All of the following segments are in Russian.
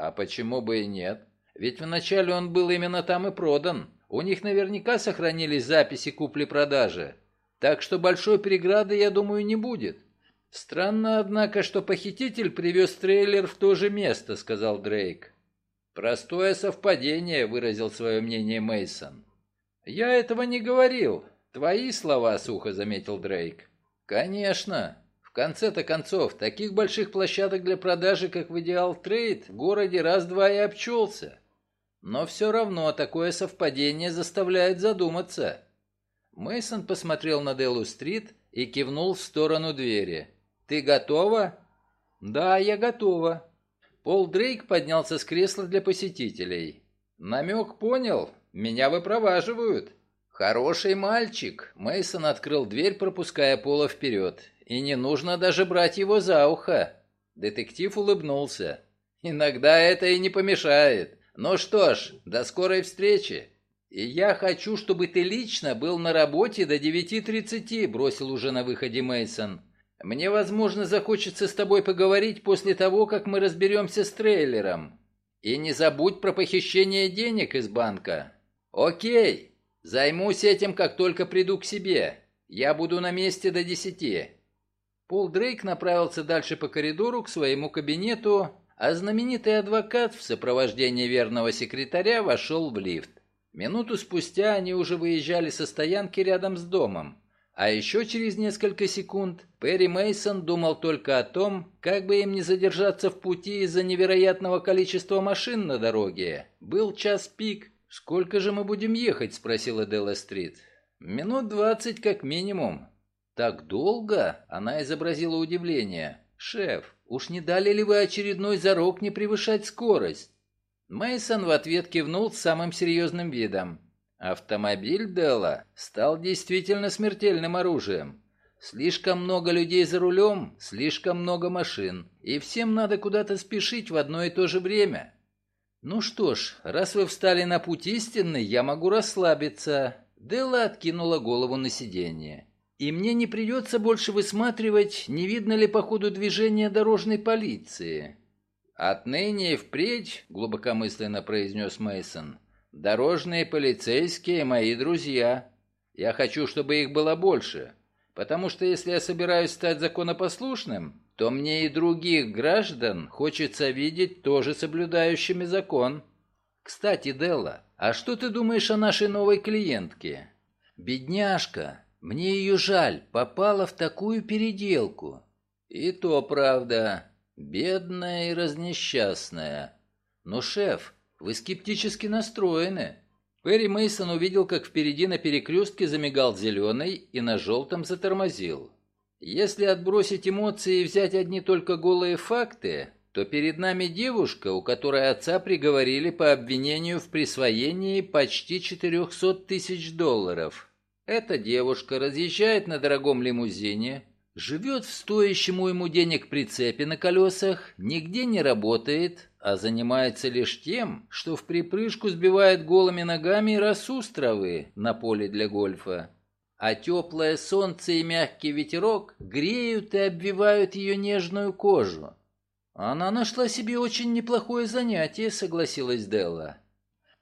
А почему бы и нет? Ведь вначале он был именно там и продан. У них наверняка сохранились записи купли-продажи. Так что большой преграды, я думаю, не будет. Странно, однако, что похититель привез трейлер в то же место, сказал Дрейк. Простое совпадение, выразил свое мнение Мейсон. Я этого не говорил. Твои слова, сухо заметил Дрейк. Конечно. В конце-то концов, таких больших площадок для продажи, как в Идеал Трейд, в городе раз-два и обчелся. Но все равно такое совпадение заставляет задуматься. Мейсон посмотрел на Делу-стрит и кивнул в сторону двери. «Ты готова?» «Да, я готова». Пол Дрейк поднялся с кресла для посетителей. «Намек понял? Меня выпроваживают». «Хороший мальчик!» Мейсон открыл дверь, пропуская Пола вперед. «И не нужно даже брать его за ухо!» Детектив улыбнулся. «Иногда это и не помешает. Ну что ж, до скорой встречи!» «И я хочу, чтобы ты лично был на работе до 9.30», бросил уже на выходе Мейсон. «Мне, возможно, захочется с тобой поговорить после того, как мы разберемся с трейлером. И не забудь про похищение денег из банка». «Окей, займусь этим, как только приду к себе. Я буду на месте до десяти». Пол Дрейк направился дальше по коридору к своему кабинету, а знаменитый адвокат в сопровождении верного секретаря вошел в лифт. Минуту спустя они уже выезжали со стоянки рядом с домом. А еще через несколько секунд Перри Мейсон думал только о том, как бы им не задержаться в пути из-за невероятного количества машин на дороге. Был час пик. «Сколько же мы будем ехать?» – спросила Делла Стрит. «Минут двадцать как минимум». «Так долго?» – она изобразила удивление. «Шеф, уж не дали ли вы очередной зарок не превышать скорость?» Мейсон в ответ кивнул с самым серьезным видом. Автомобиль Делла стал действительно смертельным оружием. Слишком много людей за рулем, слишком много машин, и всем надо куда-то спешить в одно и то же время. Ну что ж, раз вы встали на путь истинный, я могу расслабиться. Делла откинула голову на сиденье. И мне не придется больше высматривать, не видно ли по ходу движения дорожной полиции. «Отныне и впредь», — глубокомысленно произнес Мейсон, — «дорожные полицейские — мои друзья. Я хочу, чтобы их было больше, потому что если я собираюсь стать законопослушным, то мне и других граждан хочется видеть тоже соблюдающими закон. Кстати, Делла, а что ты думаешь о нашей новой клиентке? Бедняжка, мне ее жаль, попала в такую переделку. И то правда. Бедная и разнесчастная. Но, шеф, вы скептически настроены. Перри Мейсон увидел, как впереди на перекрестке замигал зеленый и на желтом затормозил. Если отбросить эмоции и взять одни только голые факты, то перед нами девушка, у которой отца приговорили по обвинению в присвоении почти 400 тысяч долларов. Эта девушка разъезжает на дорогом лимузине, Живет в стоящему ему денег прицепе на колесах, нигде не работает, а занимается лишь тем, что в припрыжку сбивает голыми ногами росу с травы на поле для гольфа. А теплое солнце и мягкий ветерок греют и обвивают ее нежную кожу. Она нашла себе очень неплохое занятие, согласилась Делла.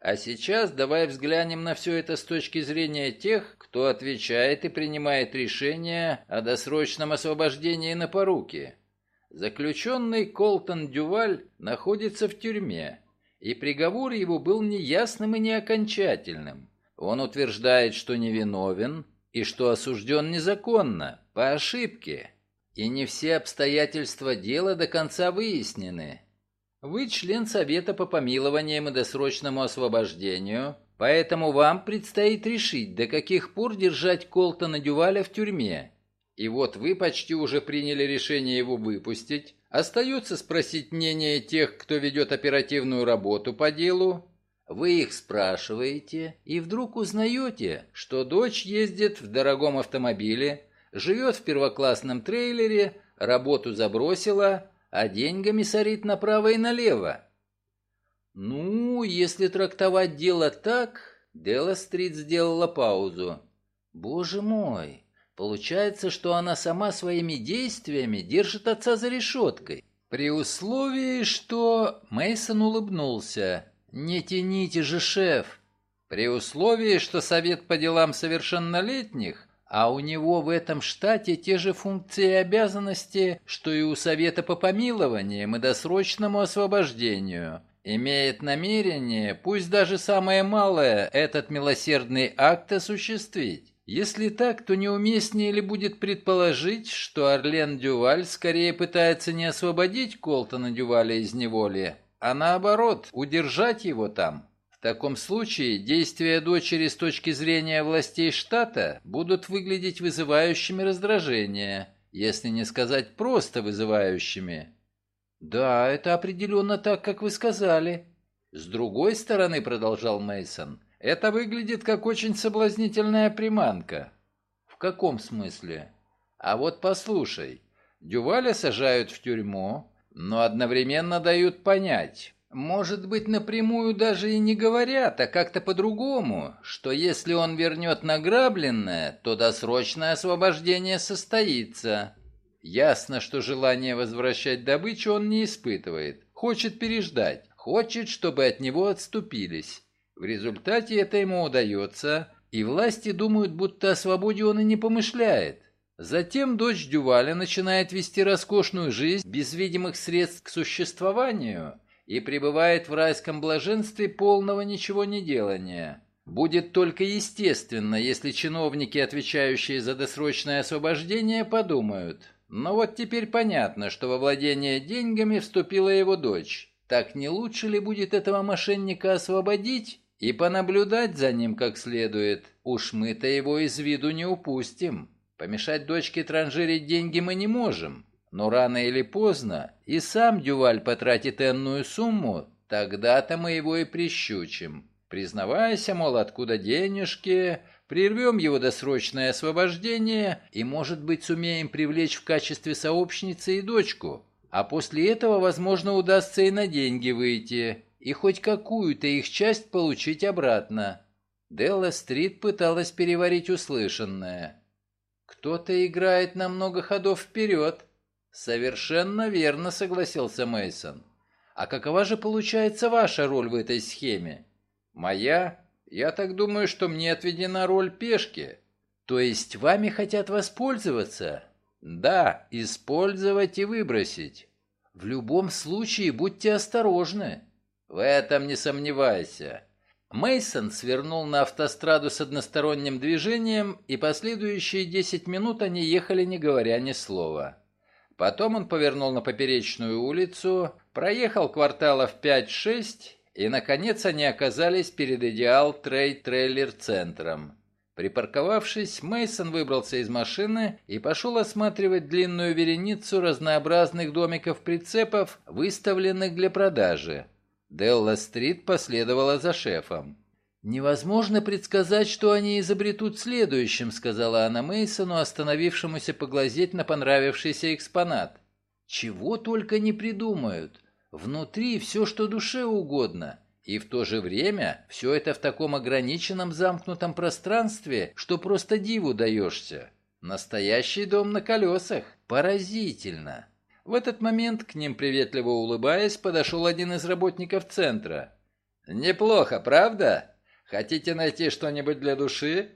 А сейчас давай взглянем на все это с точки зрения тех, кто отвечает и принимает решения о досрочном освобождении на поруки. Заключенный Колтон Дюваль находится в тюрьме, и приговор его был неясным и неокончательным. Он утверждает, что невиновен и что осужден незаконно, по ошибке, и не все обстоятельства дела до конца выяснены. Вы член Совета по помилованиям и досрочному освобождению, поэтому вам предстоит решить, до каких пор держать Колтона Дюваля в тюрьме. И вот вы почти уже приняли решение его выпустить. Остается спросить мнение тех, кто ведет оперативную работу по делу. Вы их спрашиваете и вдруг узнаете, что дочь ездит в дорогом автомобиле, живет в первоклассном трейлере, работу забросила, а деньгами сорит направо и налево. Ну, если трактовать дело так, Делла Стрит сделала паузу. Боже мой, получается, что она сама своими действиями держит отца за решеткой. При условии, что Мейсон улыбнулся. Не тяните же, шеф. При условии, что совет по делам совершеннолетних а у него в этом штате те же функции и обязанности, что и у Совета по помилованиям и досрочному освобождению. Имеет намерение, пусть даже самое малое, этот милосердный акт осуществить. Если так, то неуместнее ли будет предположить, что Орлен Дюваль скорее пытается не освободить Колтона Дюваля из неволи, а наоборот, удержать его там? В таком случае действия дочери с точки зрения властей штата будут выглядеть вызывающими раздражение, если не сказать просто вызывающими. Да, это определенно так, как вы сказали. С другой стороны, продолжал Мейсон, это выглядит как очень соблазнительная приманка. В каком смысле? А вот послушай, Дюваля сажают в тюрьму, но одновременно дают понять, может быть, напрямую даже и не говорят, а как-то по-другому, что если он вернет награбленное, то досрочное освобождение состоится. Ясно, что желание возвращать добычу он не испытывает. Хочет переждать, хочет, чтобы от него отступились. В результате это ему удается, и власти думают, будто о свободе он и не помышляет. Затем дочь Дюваля начинает вести роскошную жизнь без видимых средств к существованию – и пребывает в райском блаженстве полного ничего не делания. Будет только естественно, если чиновники, отвечающие за досрочное освобождение, подумают. Но вот теперь понятно, что во владение деньгами вступила его дочь. Так не лучше ли будет этого мошенника освободить и понаблюдать за ним как следует? Уж мы-то его из виду не упустим. Помешать дочке транжирить деньги мы не можем. Но рано или поздно и сам Дюваль потратит энную сумму, тогда-то мы его и прищучим. Признавайся, мол, откуда денежки, прервем его досрочное освобождение и, может быть, сумеем привлечь в качестве сообщницы и дочку. А после этого, возможно, удастся и на деньги выйти, и хоть какую-то их часть получить обратно. Делла Стрит пыталась переварить услышанное. «Кто-то играет на много ходов вперед», Совершенно верно, согласился Мейсон. А какова же получается ваша роль в этой схеме? Моя? Я так думаю, что мне отведена роль пешки. То есть вами хотят воспользоваться? Да, использовать и выбросить. В любом случае будьте осторожны. В этом не сомневайся. Мейсон свернул на автостраду с односторонним движением, и последующие десять минут они ехали, не говоря ни слова. Потом он повернул на поперечную улицу, проехал кварталов 5-6, и, наконец, они оказались перед Идеал Трейд Трейлер Центром. Припарковавшись, Мейсон выбрался из машины и пошел осматривать длинную вереницу разнообразных домиков-прицепов, выставленных для продажи. Делла-стрит последовала за шефом. «Невозможно предсказать, что они изобретут следующим», — сказала она Мейсону, остановившемуся поглазеть на понравившийся экспонат. «Чего только не придумают. Внутри все, что душе угодно. И в то же время все это в таком ограниченном замкнутом пространстве, что просто диву даешься. Настоящий дом на колесах. Поразительно». В этот момент, к ним приветливо улыбаясь, подошел один из работников центра. «Неплохо, правда?» Хотите найти что-нибудь для души?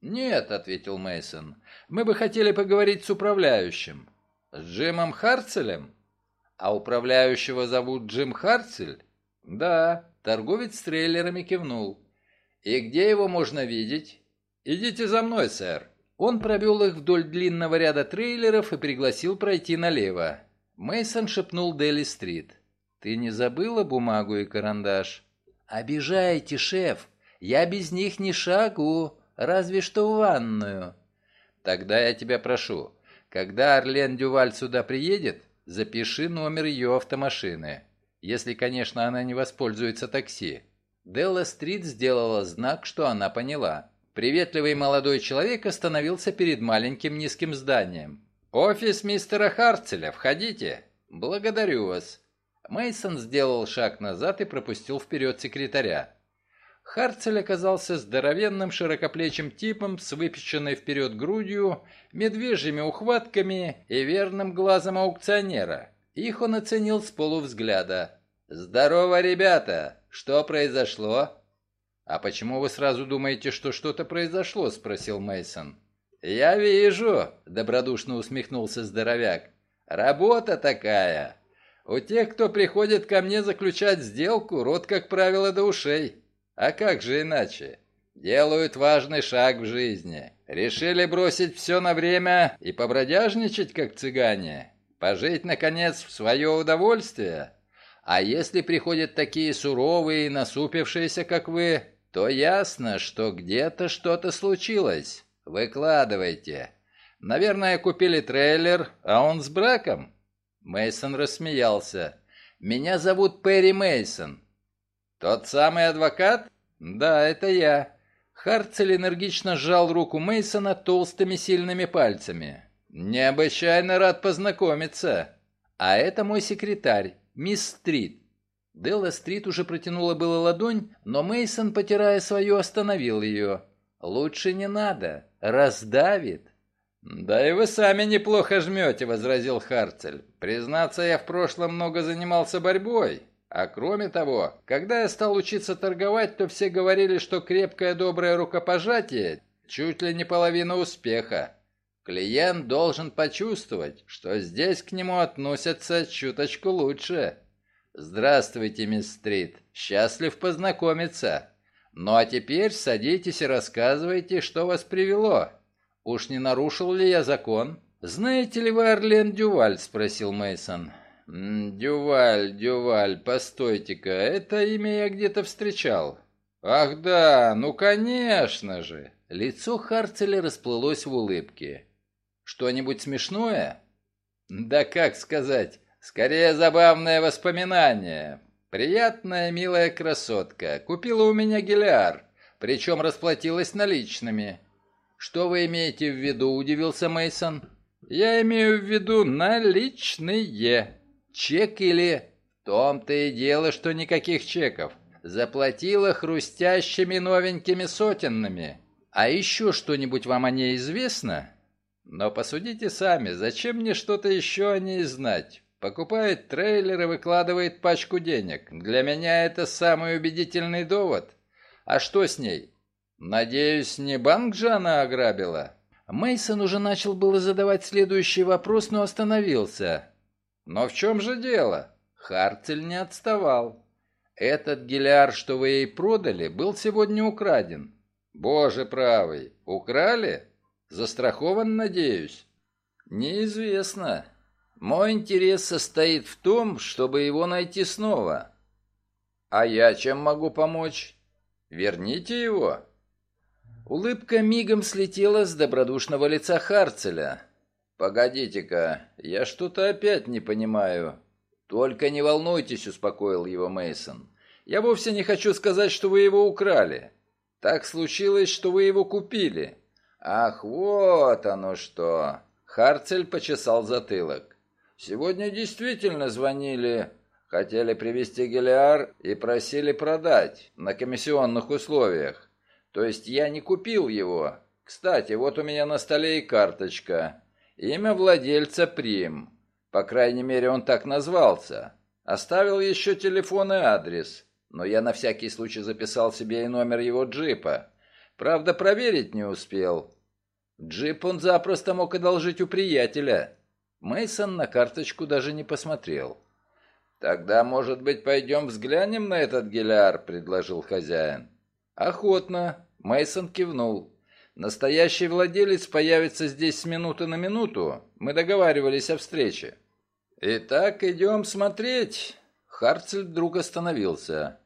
Нет, ответил Мейсон. Мы бы хотели поговорить с управляющим. С Джимом Харцелем? А управляющего зовут Джим Харцель? Да, торговец с трейлерами кивнул. И где его можно видеть? Идите за мной, сэр. Он провел их вдоль длинного ряда трейлеров и пригласил пройти налево. Мейсон шепнул Дели Стрит. «Ты не забыла бумагу и карандаш?» «Обижаете, шеф. Я без них ни шагу, разве что в ванную. Тогда я тебя прошу, когда Орлен Дюваль сюда приедет, запиши номер ее автомашины. Если, конечно, она не воспользуется такси. Делла Стрит сделала знак, что она поняла. Приветливый молодой человек остановился перед маленьким низким зданием. «Офис мистера Харцеля, входите!» «Благодарю вас!» Мейсон сделал шаг назад и пропустил вперед секретаря. Харцель оказался здоровенным широкоплечим типом с выпеченной вперед грудью, медвежьими ухватками и верным глазом аукционера. Их он оценил с полувзгляда. «Здорово, ребята! Что произошло?» «А почему вы сразу думаете, что что-то произошло?» — спросил Мейсон. «Я вижу», — добродушно усмехнулся здоровяк. «Работа такая. У тех, кто приходит ко мне заключать сделку, рот, как правило, до ушей. А как же иначе? Делают важный шаг в жизни. Решили бросить все на время и побродяжничать, как цыгане. Пожить, наконец, в свое удовольствие. А если приходят такие суровые и насупившиеся, как вы, то ясно, что где-то что-то случилось. Выкладывайте. Наверное, купили трейлер, а он с браком? Мейсон рассмеялся. Меня зовут Перри Мейсон. Тот самый адвокат? Да, это я. Харцель энергично сжал руку Мейсона толстыми сильными пальцами. Необычайно рад познакомиться. А это мой секретарь, мисс Стрит. Делла Стрит уже протянула было ладонь, но Мейсон, потирая свою, остановил ее. «Лучше не надо. Раздавит». «Да и вы сами неплохо жмете», — возразил Харцель. «Признаться, я в прошлом много занимался борьбой. А кроме того, когда я стал учиться торговать, то все говорили, что крепкое доброе рукопожатие чуть ли не половина успеха. Клиент должен почувствовать, что здесь к нему относятся чуточку лучше. «Здравствуйте, мисс Стрит. Счастлив познакомиться. Ну а теперь садитесь и рассказывайте, что вас привело. Уж не нарушил ли я закон?» «Знаете ли вы Орлен Дюваль?» — спросил Мейсон. «Дюваль, Дюваль, постойте-ка, это имя я где-то встречал». «Ах да, ну конечно же!» Лицо Харцеля расплылось в улыбке. «Что-нибудь смешное?» «Да как сказать, Скорее забавное воспоминание. Приятная, милая красотка. Купила у меня гелиар, причем расплатилась наличными. Что вы имеете в виду, удивился Мейсон. Я имею в виду наличные. Чек или... В том-то и дело, что никаких чеков. Заплатила хрустящими новенькими сотенными. А еще что-нибудь вам о ней известно? Но посудите сами, зачем мне что-то еще о ней знать? Покупает трейлер и выкладывает пачку денег. Для меня это самый убедительный довод. А что с ней? Надеюсь, не банк же она ограбила? Мейсон уже начал было задавать следующий вопрос, но остановился. Но в чем же дело? Харцель не отставал. Этот геляр, что вы ей продали, был сегодня украден. Боже правый, украли? Застрахован, надеюсь? Неизвестно. Мой интерес состоит в том, чтобы его найти снова. А я чем могу помочь? Верните его. Улыбка мигом слетела с добродушного лица Харцеля. Погодите-ка, я что-то опять не понимаю. Только не волнуйтесь, успокоил его Мейсон. Я вовсе не хочу сказать, что вы его украли. Так случилось, что вы его купили. Ах, вот оно что. Харцель почесал затылок. Сегодня действительно звонили, хотели привезти Гелиар и просили продать на комиссионных условиях. То есть я не купил его. Кстати, вот у меня на столе и карточка. Имя владельца Прим. По крайней мере, он так назвался. Оставил еще телефон и адрес. Но я на всякий случай записал себе и номер его джипа. Правда, проверить не успел. Джип он запросто мог одолжить у приятеля. Мейсон на карточку даже не посмотрел. «Тогда, может быть, пойдем взглянем на этот геляр?» — предложил хозяин. «Охотно», — Мейсон кивнул. «Настоящий владелец появится здесь с минуты на минуту. Мы договаривались о встрече». «Итак, идем смотреть». Харцель вдруг остановился.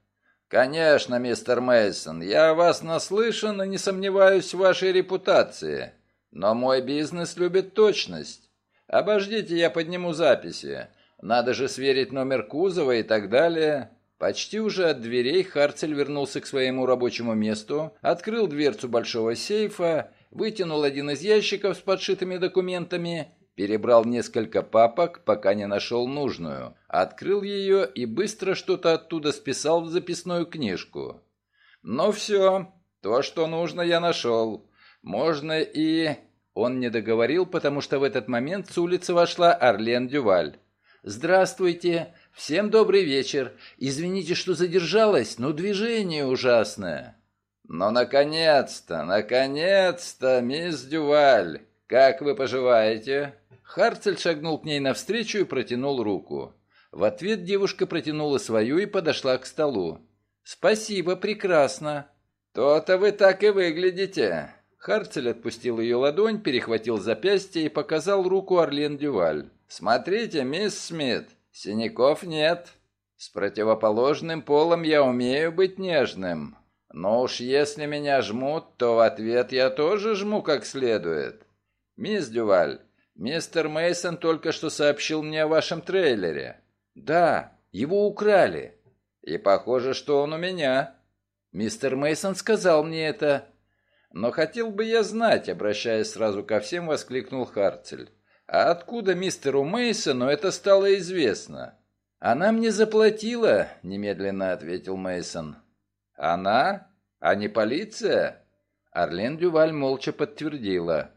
«Конечно, мистер Мейсон, я о вас наслышан и не сомневаюсь в вашей репутации. Но мой бизнес любит точность. «Обождите, я подниму записи. Надо же сверить номер кузова и так далее». Почти уже от дверей Харцель вернулся к своему рабочему месту, открыл дверцу большого сейфа, вытянул один из ящиков с подшитыми документами, перебрал несколько папок, пока не нашел нужную, открыл ее и быстро что-то оттуда списал в записную книжку. «Ну все, то, что нужно, я нашел. Можно и...» Он не договорил, потому что в этот момент с улицы вошла Арлен Дюваль. «Здравствуйте! Всем добрый вечер! Извините, что задержалась, но движение ужасное!» «Ну, наконец-то, наконец-то, мисс Дюваль! Как вы поживаете?» Харцель шагнул к ней навстречу и протянул руку. В ответ девушка протянула свою и подошла к столу. «Спасибо, прекрасно!» «То-то вы так и выглядите!» Харцель отпустил ее ладонь, перехватил запястье и показал руку Орлен Дюваль. «Смотрите, мисс Смит, синяков нет. С противоположным полом я умею быть нежным. Но уж если меня жмут, то в ответ я тоже жму как следует. Мисс Дюваль, мистер Мейсон только что сообщил мне о вашем трейлере». «Да, его украли». «И похоже, что он у меня». «Мистер Мейсон сказал мне это». Но хотел бы я знать, обращаясь сразу ко всем, воскликнул Харцель. А откуда мистеру Мейсону это стало известно? Она мне заплатила, немедленно ответил Мейсон. Она? А не полиция? Арлен Дюваль молча подтвердила.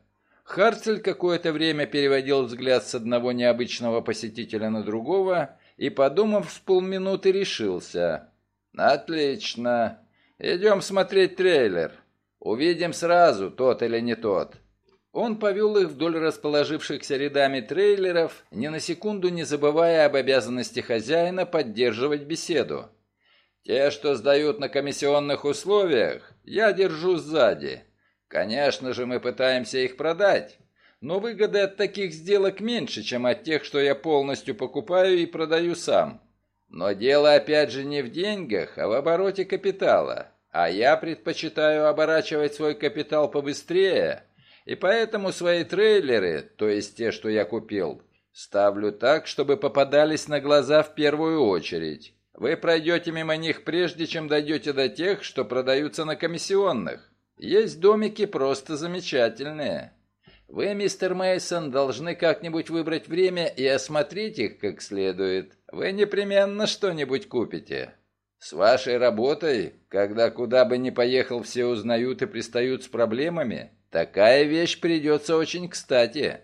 Харцель какое-то время переводил взгляд с одного необычного посетителя на другого и, подумав с полминуты, решился. «Отлично. Идем смотреть трейлер. Увидим сразу, тот или не тот. Он повел их вдоль расположившихся рядами трейлеров, ни на секунду не забывая об обязанности хозяина поддерживать беседу. «Те, что сдают на комиссионных условиях, я держу сзади. Конечно же, мы пытаемся их продать, но выгоды от таких сделок меньше, чем от тех, что я полностью покупаю и продаю сам. Но дело опять же не в деньгах, а в обороте капитала. А я предпочитаю оборачивать свой капитал побыстрее, и поэтому свои трейлеры, то есть те, что я купил, ставлю так, чтобы попадались на глаза в первую очередь. Вы пройдете мимо них прежде, чем дойдете до тех, что продаются на комиссионных. Есть домики просто замечательные. Вы, мистер Мейсон, должны как-нибудь выбрать время и осмотреть их как следует. Вы непременно что-нибудь купите. С вашей работой, когда куда бы ни поехал, все узнают и пристают с проблемами, такая вещь придется очень кстати.